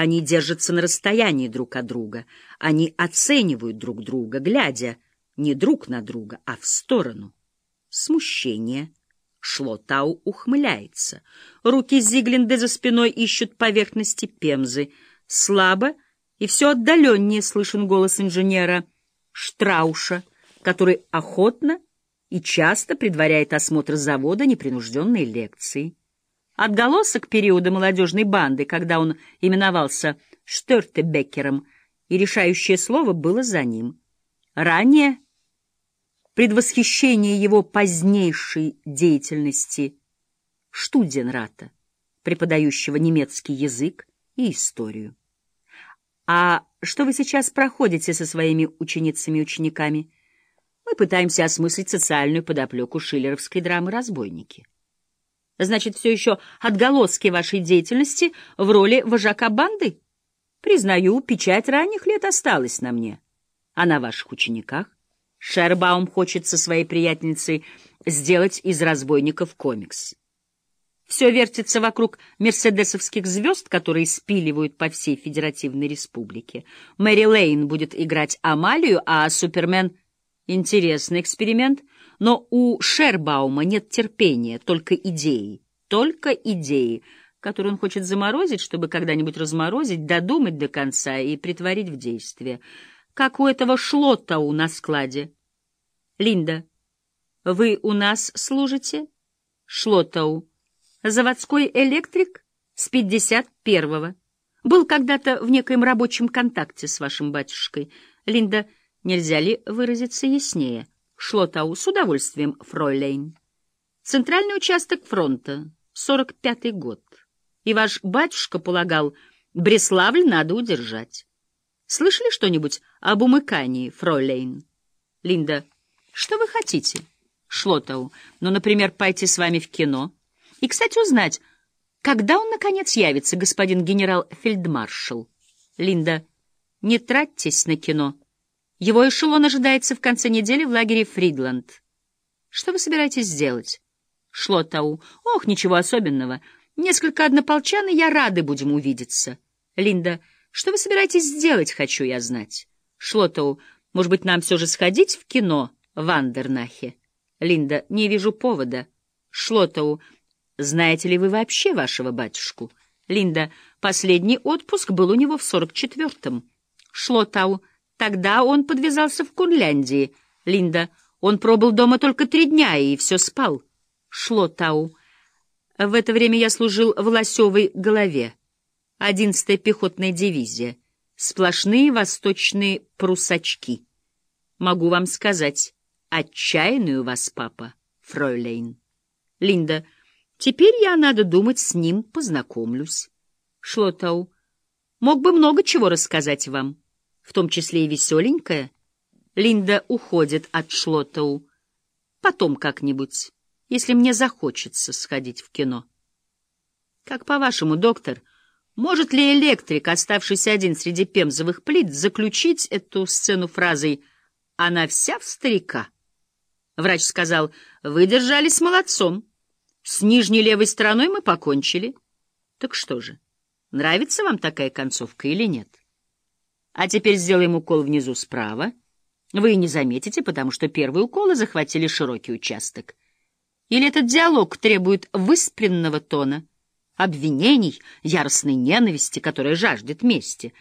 Они держатся на расстоянии друг от друга. Они оценивают друг друга, глядя не друг на друга, а в сторону. Смущение. Шлотау ухмыляется. Руки Зиглинды за спиной ищут поверхности пемзы. Слабо и все отдаленнее слышен голос инженера Штрауша, который охотно и часто предваряет осмотр завода непринужденной лекцией. Отголосок периода молодежной банды, когда он именовался Штертебеккером, и решающее слово было за ним. Ранее предвосхищение его позднейшей деятельности Штуденрата, преподающего немецкий язык и историю. А что вы сейчас проходите со своими ученицами и учениками? Мы пытаемся осмыслить социальную подоплеку шиллеровской драмы «Разбойники». Значит, все еще отголоски вашей деятельности в роли вожака банды? Признаю, печать ранних лет осталась на мне. А на ваших учениках? Шербаум хочет со своей приятельницей сделать из разбойников комикс. Все вертится вокруг мерседесовских звезд, которые спиливают по всей Федеративной Республике. Мэри Лейн будет играть Амалию, а Супермен — интересный эксперимент — но у Шербаума нет терпения, только идеи, только идеи, которые он хочет заморозить, чтобы когда-нибудь разморозить, додумать до конца и притворить в действие. Как у этого Шлоттау на складе. Линда, вы у нас служите? Шлоттау. Заводской электрик с пятьдесят первого. Был когда-то в некоем рабочем контакте с вашим батюшкой. Линда, нельзя ли выразиться яснее? Шлотау, с удовольствием, фройлейн. Центральный участок фронта, 45-й год. И ваш батюшка полагал, Бреславль надо удержать. Слышали что-нибудь об умыкании, фройлейн? Линда, что вы хотите? Шлотау, ну, например, пойти с вами в кино. И, кстати, узнать, когда он, наконец, явится, господин генерал-фельдмаршал? Линда, не тратьтесь на кино. Его эшелон ожидается в конце недели в лагере Фридланд. Что вы собираетесь сделать? Шлотау. Ох, ничего особенного. Несколько однополчан, и я рады будем увидеться. Линда. Что вы собираетесь сделать, хочу я знать. Шлотау. Может быть, нам все же сходить в кино в Андернахе? Линда. Не вижу повода. Шлотау. Знаете ли вы вообще вашего батюшку? Линда. Последний отпуск был у него в сорок четвертом. Шлотау. Тогда он подвязался в Курляндии. Линда. Он пробыл дома только три дня и все спал. Шло Тау. В это время я служил в Лосевой голове. Одиннадцатая пехотная дивизия. Сплошные восточные прусачки. Могу вам сказать, отчаянный у вас папа, фройлейн. Линда. Теперь я, надо думать, с ним познакомлюсь. Шлотау. Мог бы много чего рассказать вам в том числе и веселенькая. Линда уходит от Шлоттау. Потом как-нибудь, если мне захочется сходить в кино. Как по-вашему, доктор, может ли электрик, оставшийся один среди пемзовых плит, заключить эту сцену фразой «Она вся в старика»? Врач сказал, вы держались молодцом. С нижней левой стороной мы покончили. Так что же, нравится вам такая концовка или нет? А теперь сделаем укол внизу справа. Вы не заметите, потому что первые уколы захватили широкий участок. Или этот диалог требует выспренного тона, обвинений, яростной ненависти, которая жаждет мести —